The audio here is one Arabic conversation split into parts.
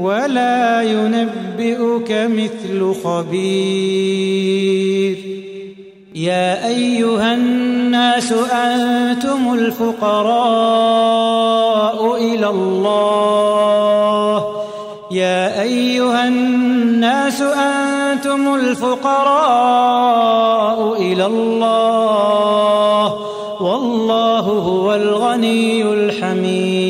ولا ينبئك مثل خبير. يا أيها الناس أنتم الفقراء إلى الله. يا أيها الناس أنتم الفقراء إلى الله. والله هو الغني الحميد.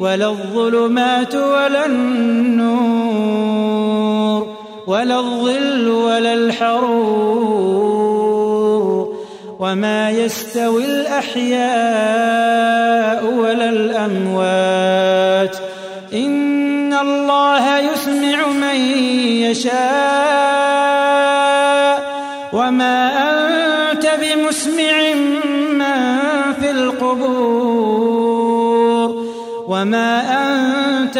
ولا الظلمات ولا النور ولا الظل ولا الحرور وما يستوي الأحياء ولا الأموات. إن الله يسمع من يشاء.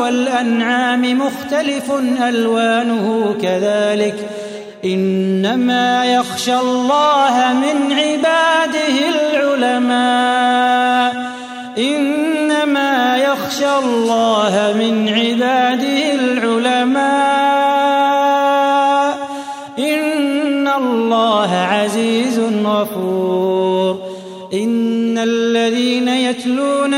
والأنعام مختلف ألوانه كذلك. إنما يخشى الله من عباده العلماء. إنما يخشى الله من عباده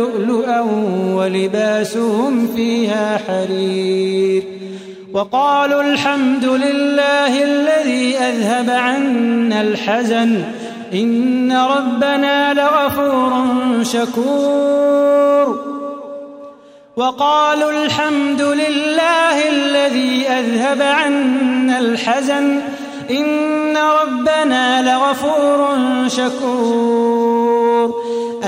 ولؤلؤا ولباسهم فيها حرير وقالوا الحمد لله الذي أذهب عنا الحزن إن ربنا لغفور شكور وقالوا الحمد لله الذي أذهب عنا الحزن إن ربنا لغفور شكور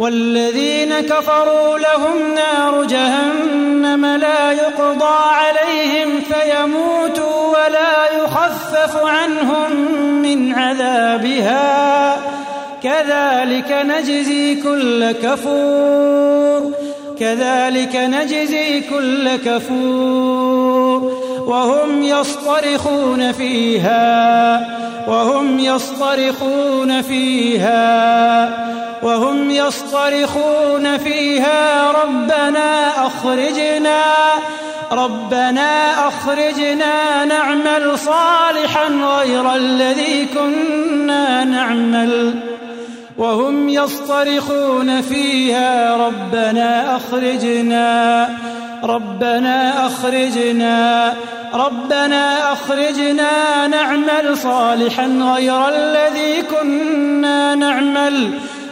والذين كفروا لهم نار جهنم لا يقضى عليهم فيموتوا ولا يخفف عنهم من عذابها. كذلك نجزي كل كفور. كذلك نجزي كل كفور. وهم يصطرخون فيها. وهم يصطرخون فيها. وهم يصطرخون فيها ربنا أخرجنا ربنا أخرجنا نعمل صالحا غير الذي كنا نعمل. وهم يصطرخون فيها ربنا أخرجنا ربنا أخرجنا ربنا أخرجنا نعمل صالحا غير الذي كنا نعمل.